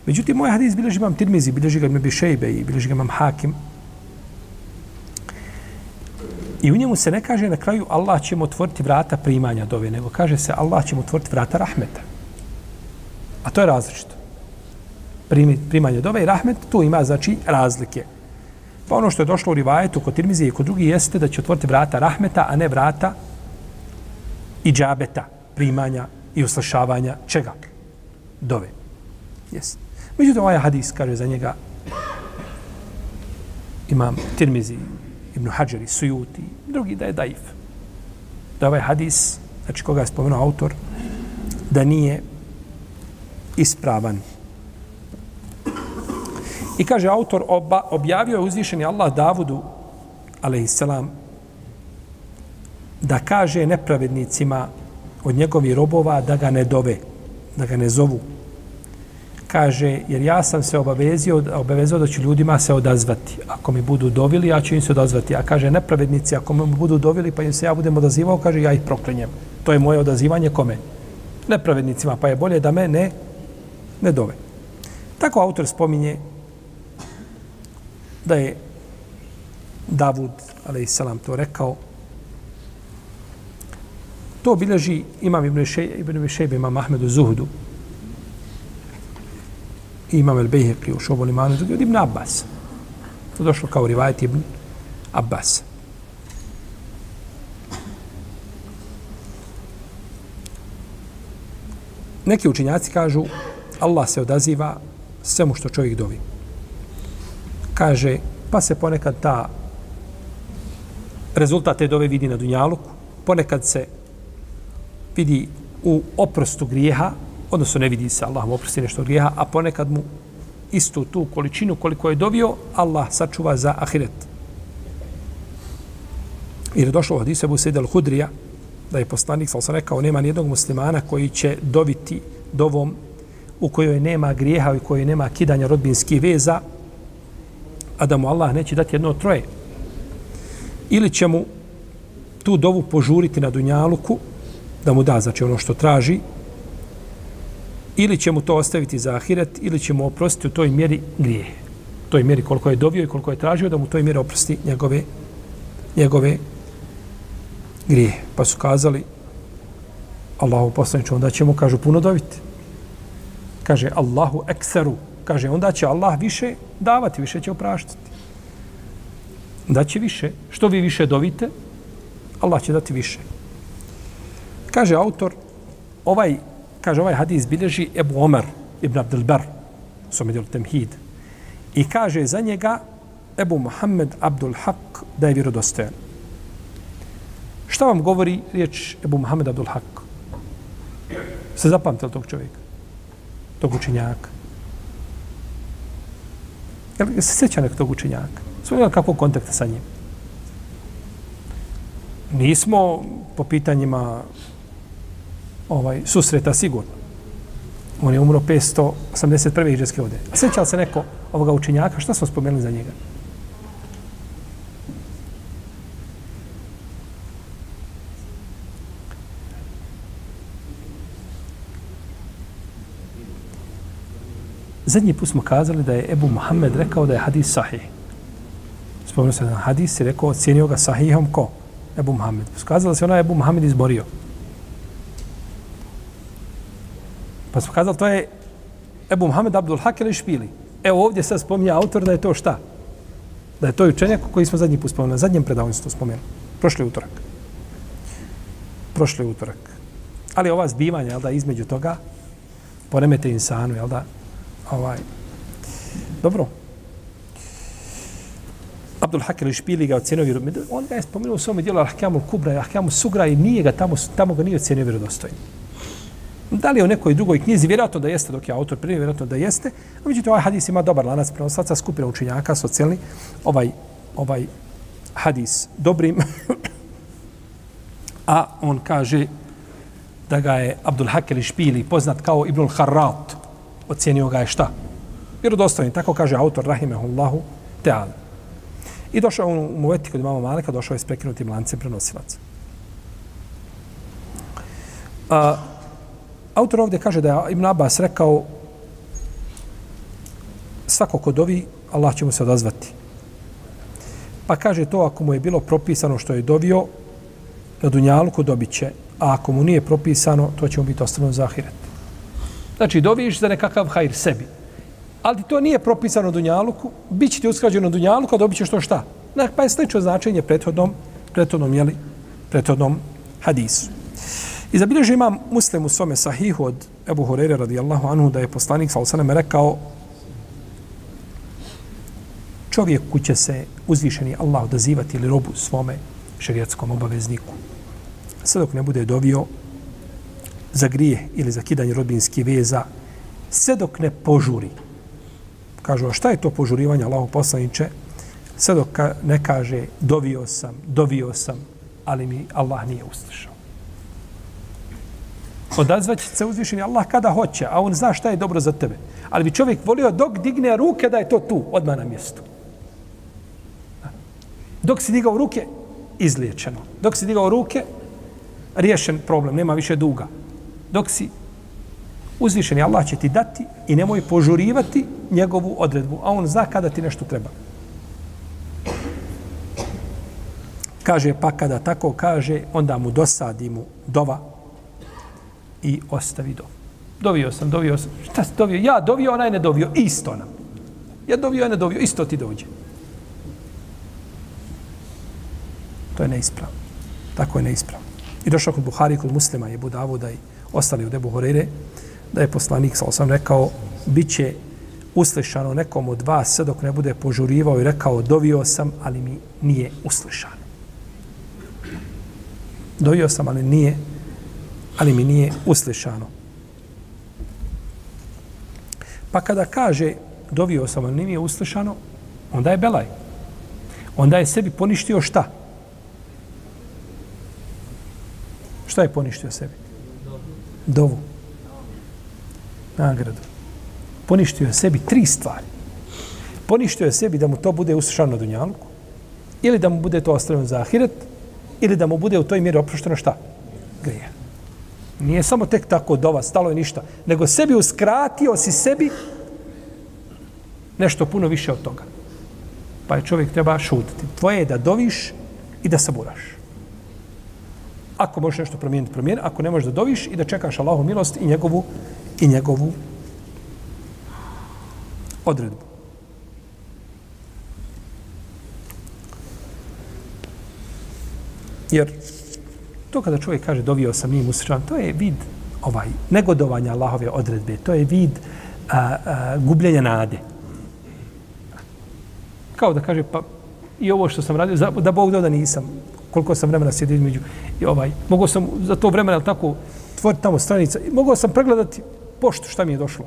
Speaker 1: međutim, moj hadis bilježi imam Tirmizi, bilježi ga imam Bišejbe i bilježi ga imam Hakim, I u njemu se ne kaže na kraju Allah će mu otvoriti vrata primanja dove, nego kaže se Allah će mu otvoriti vrata rahmeta. A to je različito. Primi, primanje dove i rahmet, tu ima znači razlike. Pa ono što je došlo u rivajetu kod Tirmizije i kod drugi jeste da će otvoriti vrata rahmeta, a ne vrata i džabeta primanja i uslišavanja čega? Dove. Jest. Međutim, ovaj hadis kaže za njega imam Tirmizi Ibn Hađari, Sujuti, drugi da je daif. Da ovaj hadis, znači koga je spomenuo autor, da nije ispravan. I kaže autor, oba, objavio je uzvišeni Allah Davudu, alaihissalam, da kaže nepravednicima od njegovih robova da ga ne dove, da ga ne zovu, kaže, jer ja sam se obavezio, obavezao da ću ljudima se odazvati. Ako mi budu dovili, ja ću im se odazvati. A kaže, nepravednici, ako mi budu dovili, pa im se ja budem odazivao, kaže, ja ih proklinjem. To je moje odazivanje kome? Nepravednicima, pa je bolje da me ne, ne dove. Tako autor spominje da je Davud, ali salam, to rekao, to bilježi imam Ibn Šejbe, imam Ahmedu Imam el Bejheqi u Šobol imanu, drugi od Ibn Abbas. To došlo kao rivajet Ibn Abbas. Neki učinjaci kažu Allah se odaziva svemu što čovjek dovi. Kaže, pa se ponekad ta rezultat te dove vidi na Dunjaluku, ponekad se vidi u oprostu grijeha, odnosno ne vidi se Allah mu oprosti nešto od grijeha, a ponekad mu istu tu količinu koliko je dovio, Allah sačuva za ahiret. Jer je došlo u hadisu Ebu hudrija da je poslanik, sal sam rekao, nema nijednog muslimana koji će dobiti dovom u kojoj nema grijeha i u kojoj nema kidanja rodbinskih veza, a da mu Allah neće dati jedno troje. Ili će mu tu dovu požuriti na Dunjaluku, da mu da, znači ono što traži, ili će mu to ostaviti za ahiret, ili će mu oprostiti u toj mjeri grije. U toj mjeri koliko je dovio i koliko je tražio, da mu toj mjeri oprosti njegove, njegove grije. Pa su kazali, Allahu poslaniče, onda ćemo, kažu, puno dobiti. Kaže, Allahu ekseru. Kaže, onda će Allah više davati, više će opraštati. Da će više. Što vi više dovite, Allah će dati više. Kaže autor, ovaj, kaže ovaj hadis bilježi Ebu Omer ibn Abdelbar, su medijel temhid. I kaže za njega Ebu Muhammed Abdul Haq da je vjerodostojan. Šta vam govori riječ Ebu Muhammed Abdul Haq? Se zapamtili tog čovjeka? Tog učenjaka? Jel se sjeća nek tog učenjaka? Svojega kakvog kontakta sa njim? Nismo po pitanjima ovaj susreta sigurno. On je umro 581. iđeske ode. A sjeća se neko ovoga učenjaka? Šta smo spomenuli za njega? Zadnji put smo kazali da je Ebu Muhammed rekao da je hadis sahih. Spomenuo se na hadis i rekao, ocijenio ga sahihom ko? Ebu Muhammed. Skazala se ona Ebu Muhammed izborio. Pa smo kazali, to je Ebu Muhammed Abdul Hak ili Špili. Evo ovdje sad spominja autor da je to šta? Da je to učenjak koji smo zadnji put spomenuli. Na zadnjem predavanju smo spomenuli. Prošli utorak. Prošli utorak. Ali ova zbivanja, jel da, između toga, poremete insanu, jel da, ovaj, dobro, Abdul Hakim ili Špili ga ocenio vjerodostojno. On ga je spomenuo u svom dijelu Ahkamu Kubra i Ahkamu Sugra i nije ga tamo, tamo ga nije ocenio vjerodostojno. Da li je u nekoj drugoj knjizi, vjerojatno da jeste, dok je autor prije, vjerojatno da jeste, a međutim ovaj hadis ima dobar lanac prenosaca, skupina učenjaka socijalni, ovaj, ovaj hadis dobrim. a on kaže da ga je Abdul Hakel Špili poznat kao Ibnul Harrat, ocenio ga je šta? Vjerodostojni, tako kaže autor Rahimehullahu Teala. I došao on u Muveti kod mama Malika, došao je s prekinutim lancem prenosilaca. A, autor ovdje kaže da je Ibn Abbas rekao svako ko dovi, Allah će mu se odazvati. Pa kaže to ako mu je bilo propisano što je dovio, na Dunjaluku dobit će, a ako mu nije propisano, to će mu biti ostavljeno za ahiret. Znači, doviš za nekakav hajr sebi ali to nije propisano na Dunjaluku, bit će ti uskrađeno na Dunjaluku, a dobit ćeš to šta? Pa je slično značenje prethodnom, prethodnom, jeli, prethodnom hadisu. I zabilježio imam muslim u svome sahihu od Ebu Horeire radijallahu anhu da je poslanik sa osanem rekao čovjeku će se uzvišeni Allah odazivati ili robu svome šerijatskom obavezniku. Sve dok ne bude dovio za grije ili za kidanje rodbinskih veza, sve dok ne požuri, Kažu, a šta je to požurivanje Allahu poslaniče? Sve dok ne kaže, dovio sam, dovio sam, ali mi Allah nije uslišao. Odazvaće se uzvišeni Allah kada hoće, a on zna šta je dobro za tebe. Ali bi čovjek volio dok digne ruke da je to tu, odmah na mjestu. Dok si digao ruke, izliječeno. Dok si digao ruke, riješen problem, nema više duga. Dok si uzvišeni Allah će ti dati i nemoj požurivati njegovu odredbu, a on zna kada ti nešto treba. Kaže, pa kada tako kaže, onda mu dosadi mu dova i ostavi do. Dovio sam, dovio sam. Šta si dovio? Ja dovio, onaj ne dovio. Isto nam. Ja dovio, ja ne dovio. Isto ti dođe. To je neispravno. Tako je neispravno. I došao kod Buhari, kod muslima je Budavuda i ostali u Debu Horeire, da je poslanik, sa sam rekao, bit će uslišano nekom od vas sve dok ne bude požurivao i rekao dovio sam, ali mi nije uslišano. Dovio sam, ali nije, ali mi nije uslišano. Pa kada kaže dovio sam, ali nije uslišano, onda je belaj. Onda je sebi poništio šta? Šta je poništio sebi? Dovu. Nagradu. Poništio je sebi tri stvari. Poništio je sebi da mu to bude uslišano na dunjalku, ili da mu bude to ostavljeno za ahiret, ili da mu bude u toj mjeri oprošteno šta? Grije. Nije samo tek tako dova, stalo je ništa, nego sebi uskratio si sebi nešto puno više od toga. Pa je čovjek treba šutiti. Tvoje je da doviš i da saburaš. Ako možeš nešto promijeniti, promijeni. Ako ne možeš da doviš i da čekaš Allahu milost i njegovu i njegovu odredbu. Jer to kada čovjek kaže dovio sam njim usrećan, to je vid ovaj negodovanja Allahove odredbe, to je vid a, a, gubljenja nade. Kao da kaže, pa i ovo što sam radio, za, da Bog da nisam, koliko sam vremena sjedio između, i ovaj, mogao sam za to vremena tako tvor tamo stranica, mogao sam pregledati poštu šta mi je došlo.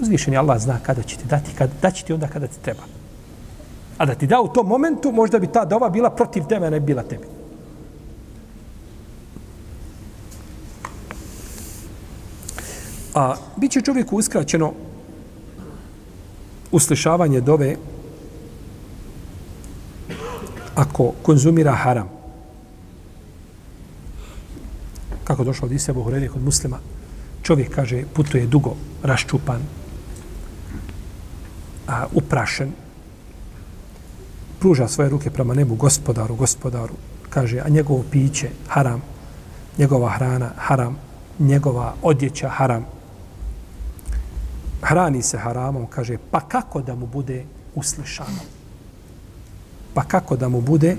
Speaker 1: Uzvišeni Allah zna kada će ti dati, kada, daći ti onda kada ti treba. A da ti da u tom momentu, možda bi ta dova bila protiv tebe, ne bila tebi. A bit će čovjeku uskraćeno uslišavanje dove ako konzumira haram. Kako došlo od Isebu Horelije kod muslima, čovjek kaže putuje dugo, raščupan, a, uprašen, pruža svoje ruke prema nebu, gospodaru, gospodaru, kaže, a njegovo piće, haram, njegova hrana, haram, njegova odjeća, haram, hrani se haramom, kaže, pa kako da mu bude uslišano? Pa kako da mu bude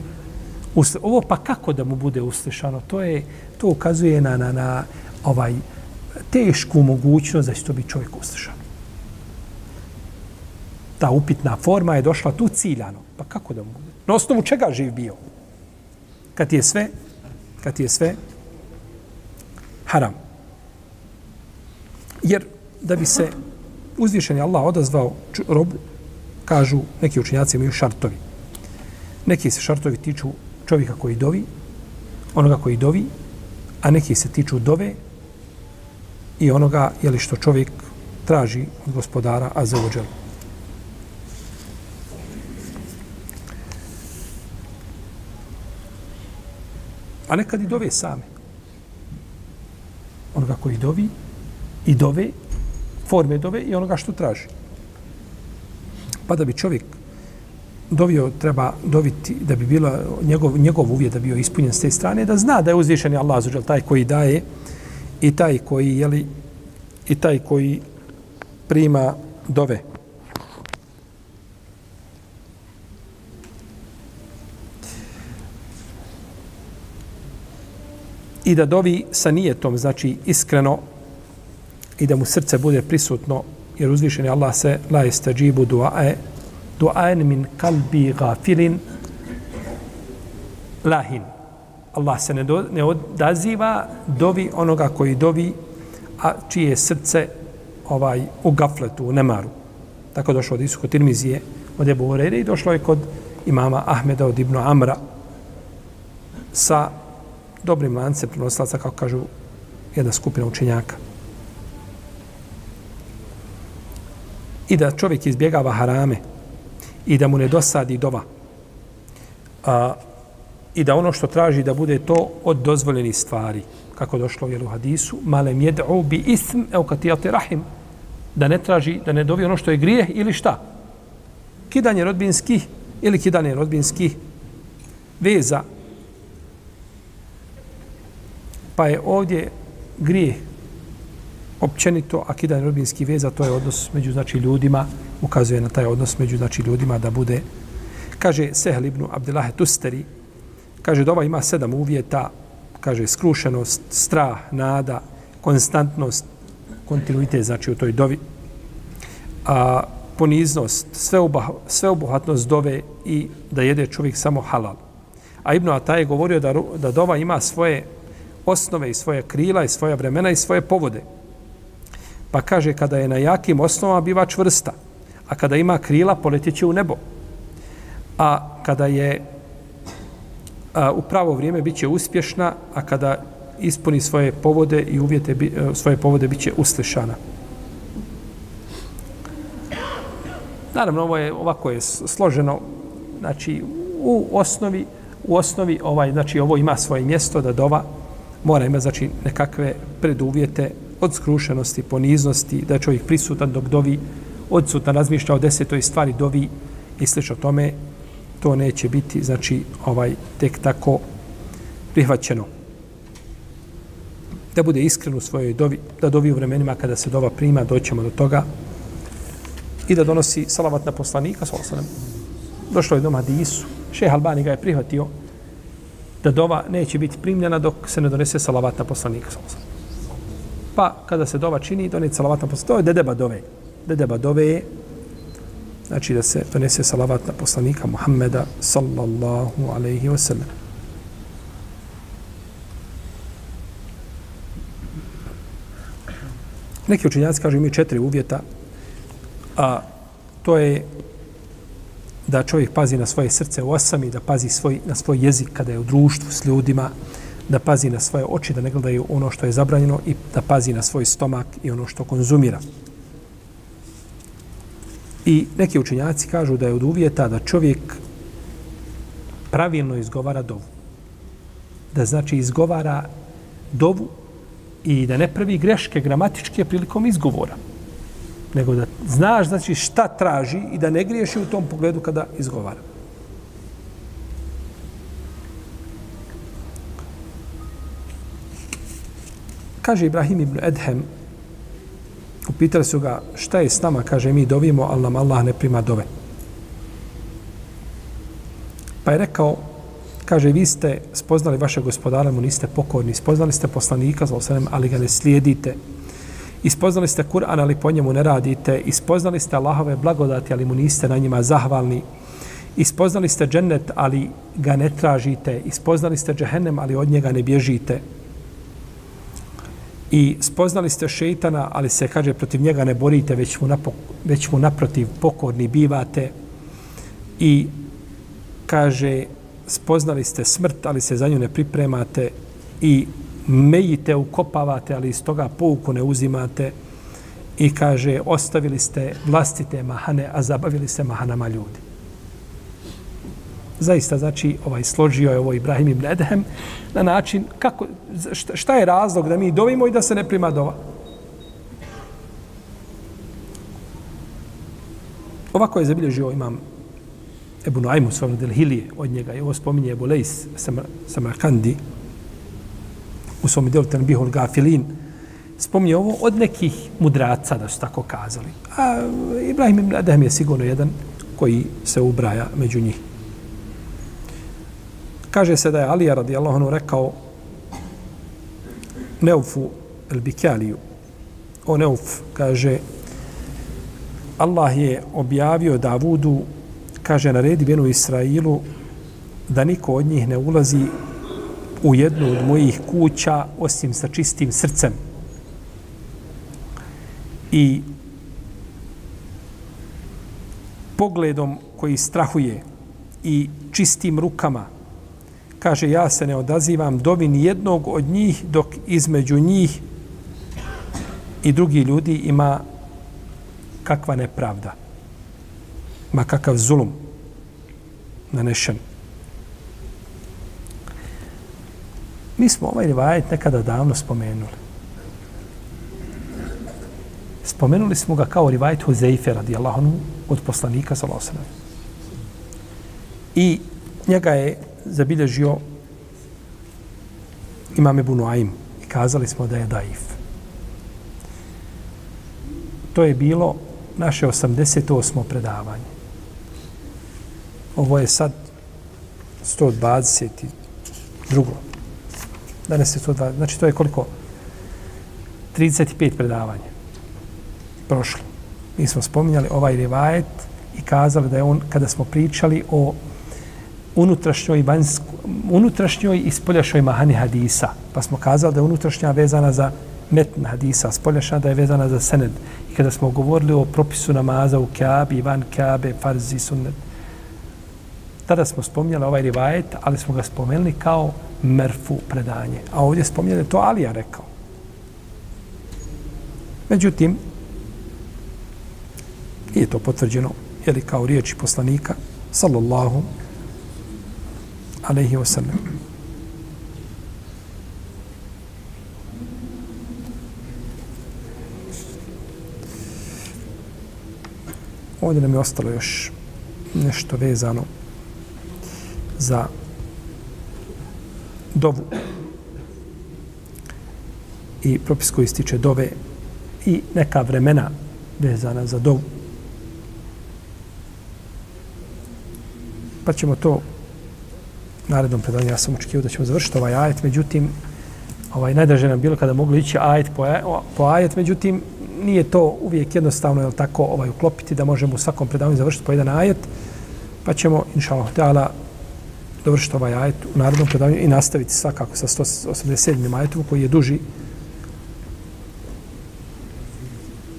Speaker 1: uslišano? Ovo pa kako da mu bude uslišano? To je, to ukazuje na, na, na ovaj tešku mogućnost da će to biti čovjek uslišan ta upitna forma je došla tu ciljano. Pa kako da mu bude? Na osnovu čega živ bio? Kad je sve, kad je sve haram. Jer da bi se uzvišeni Allah odazvao robu, kažu neki učinjaci imaju šartovi. Neki se šartovi tiču čovjeka koji dovi, onoga koji dovi, a neki se tiču dove i onoga je li što čovjek traži od gospodara a A nekad i dove same. Onoga koji dovi i dove, forme dove i onoga što traži. Pa da bi čovjek dovio, treba doviti, da bi bila njegov, njegov uvjet da bio ispunjen s te strane, da zna da je uzvišeni Allah zuđel, taj koji daje i taj koji, jeli, i taj koji prima dove. I da dovi sa nijetom, znači iskreno i da mu srce bude prisutno, jer uzvišen je Allah se la jeste duae, duaen min kalbi gafilin lahin. Allah se ne, do, ne odaziva dovi onoga koji dovi, a čije srce ovaj u gafletu, u nemaru. Tako došlo od Isuko Tirmizije, od Ebu Horeire i došlo je kod imama Ahmeda od Ibnu Amra sa dobrim lance prenosilaca, kako kažu jedna skupina učenjaka. I da čovjek izbjegava harame i da mu ne dosadi dova. A, I da ono što traži da bude to od dozvoljenih stvari, kako došlo u hadisu, male mjed'u bi ism eukatijate rahim, da ne traži, da ne dovi ono što je grijeh ili šta? Kidanje rodbinskih ili kidanje rodbinskih veza Pa je ovdje grijeh općenito, akida kidanje veza, to je odnos među znači, ljudima, ukazuje na taj odnos među znači, ljudima da bude Kaže Sehl ibn Abdelahe Tusteri, kaže ova ima sedam uvjeta, kaže skrušenost, strah, nada, konstantnost, kontinuitet znači u toj dovi, a poniznost, sveobuhatnost dove i da jede čovjek samo halal. A Ibn Ataj je govorio da, da dova ima svoje osnove i svoje krila i svoja vremena i svoje povode. Pa kaže, kada je na jakim osnovama biva čvrsta, a kada ima krila, poletjeće u nebo. A kada je a, u pravo vrijeme biće uspješna, a kada ispuni svoje povode i uvjete bi, e, svoje povode biće uslišana. Naravno, ovo je ovako je složeno, znači u osnovi u osnovi ovaj znači ovo ima svoje mjesto da dova mora ima znači nekakve preduvjete od skrušenosti, poniznosti, da je čovjek prisutan dok dovi, odsutan razmišlja o desetoj stvari dovi i slično tome, to neće biti, znači, ovaj tek tako prihvaćeno. Da bude iskren u svojoj dovi, da dovi u vremenima kada se dova prima, doćemo do toga i da donosi salavat na poslanika, salavat Došlo je do Hadisu, šeha Albani ga je prihvatio da dova neće biti primljena dok se ne donese salavat na poslanika, pa kada se dova čini, doneti salavat na poslanika. To je dedeba dove. Dedeba dove je znači da se donese salavat na poslanika Muhammeda sallallahu alaihi wa sallam. Neki učinjaci kažu imaju četiri uvjeta, a to je da čovjek pazi na svoje srce u osami, da pazi svoj, na svoj jezik kada je u društvu s ljudima, da pazi na svoje oči, da ne gledaju ono što je zabranjeno i da pazi na svoj stomak i ono što konzumira. I neki učenjaci kažu da je od uvjeta da čovjek pravilno izgovara dovu. Da znači izgovara dovu i da ne pravi greške gramatičke prilikom izgovora. Nego da znaš znači šta traži i da ne griješi u tom pogledu kada izgovara. Kaže Ibrahim ibn Edhem, upitali su ga šta je s nama, kaže mi dovimo, ali nam Allah ne prima dove. Pa je rekao, kaže, vi ste spoznali vaše gospodara, mu niste pokorni, spoznali ste poslanika, ali ga ne slijedite. Ispoznali ste Kur'an, ali po njemu ne radite. Ispoznali ste Allahove blagodati, ali mu niste na njima zahvalni. Ispoznali ste džennet, ali ga ne tražite. Ispoznali ste džehennem, ali od njega ne bježite i spoznali ste šeitana, ali se kaže protiv njega ne borite, već mu, napo, već mu naprotiv pokorni bivate i kaže spoznali ste smrt, ali se za nju ne pripremate i mejite, ukopavate, ali iz toga pouku ne uzimate. I kaže ostavili ste vlastite mahane, a zabavili se mahanama ljudi. Zaista znači ovaj složio je ovo Ibrahim ibn Edhem na način kako šta, je razlog da mi dovimo i da se ne prima dova. Ovako je zabilježio imam Ebu Nuaymu svojom del Hilije od njega i ovo spominje Ebu Lejs Samarkandi u svom delu Tanbihul Gafilin spominje ovo od nekih mudraca da su tako kazali. A Ibrahim ibn Adham je sigurno jedan koji se ubraja među njih. Kaže se da je Alija radijallahu anhu rekao Neufu el Bikaliju. O Neuf kaže Allah je objavio Davudu kaže naredi benu Israilu da niko od njih ne ulazi u jednu od mojih kuća osim sa čistim srcem. I pogledom koji strahuje i čistim rukama kaže ja se ne odazivam dovi ni jednog od njih dok između njih i drugi ljudi ima kakva nepravda ma kakav zulum nanešen mi smo ovaj rivajet nekada davno spomenuli spomenuli smo ga kao rivajet Huzeife radijallahu od poslanika sallallahu i njega je zabilježio imam Ebu Nuaim i kazali smo da je daif. To je bilo naše 88. predavanje. Ovo je sad 120 i drugo. Danas je 120. Znači to je koliko? 35 predavanja. Prošlo. Mi smo spominjali ovaj rivajet i kazali da je on, kada smo pričali o unutrašnjoj, vanjsko, unutrašnjoj i spoljašnjoj mahani hadisa, pa smo kazali da je unutrašnja vezana za metn hadisa, spoljašnja da je vezana za sened. I kada smo govorili o propisu namaza u Kaabi, van Kaabe, farzi, sunnet, tada smo spominjali ovaj rivajet, ali smo ga spomenuli kao merfu predanje. A ovdje spominjali to Alija rekao. Međutim, nije to potvrđeno, je li kao riječi poslanika, sallallahu alaihi wasallam. Ovdje nam je ostalo još nešto vezano za dovu i propis koji stiče dove i neka vremena vezana za dovu. Pa ćemo to narednom predanju, ja sam očekio da ćemo završiti ovaj ajet, međutim, ovaj, najdraže nam bilo kada mogli ići ajet po, po ajet, međutim, nije to uvijek jednostavno, jel tako, ovaj, uklopiti da možemo u svakom predavanju završiti po jedan ajet, pa ćemo, inša Allah, dovršiti ovaj ajet u narodnom predavanju i nastaviti svakako sa 187. ajetom koji je duži.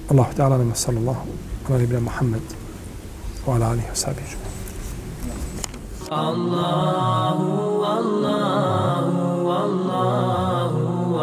Speaker 1: Allahu ta'ala nama sallallahu ala nabina Muhammed wa ala alihi wa sahbihi.
Speaker 2: Allahu, Allahu, Allahu,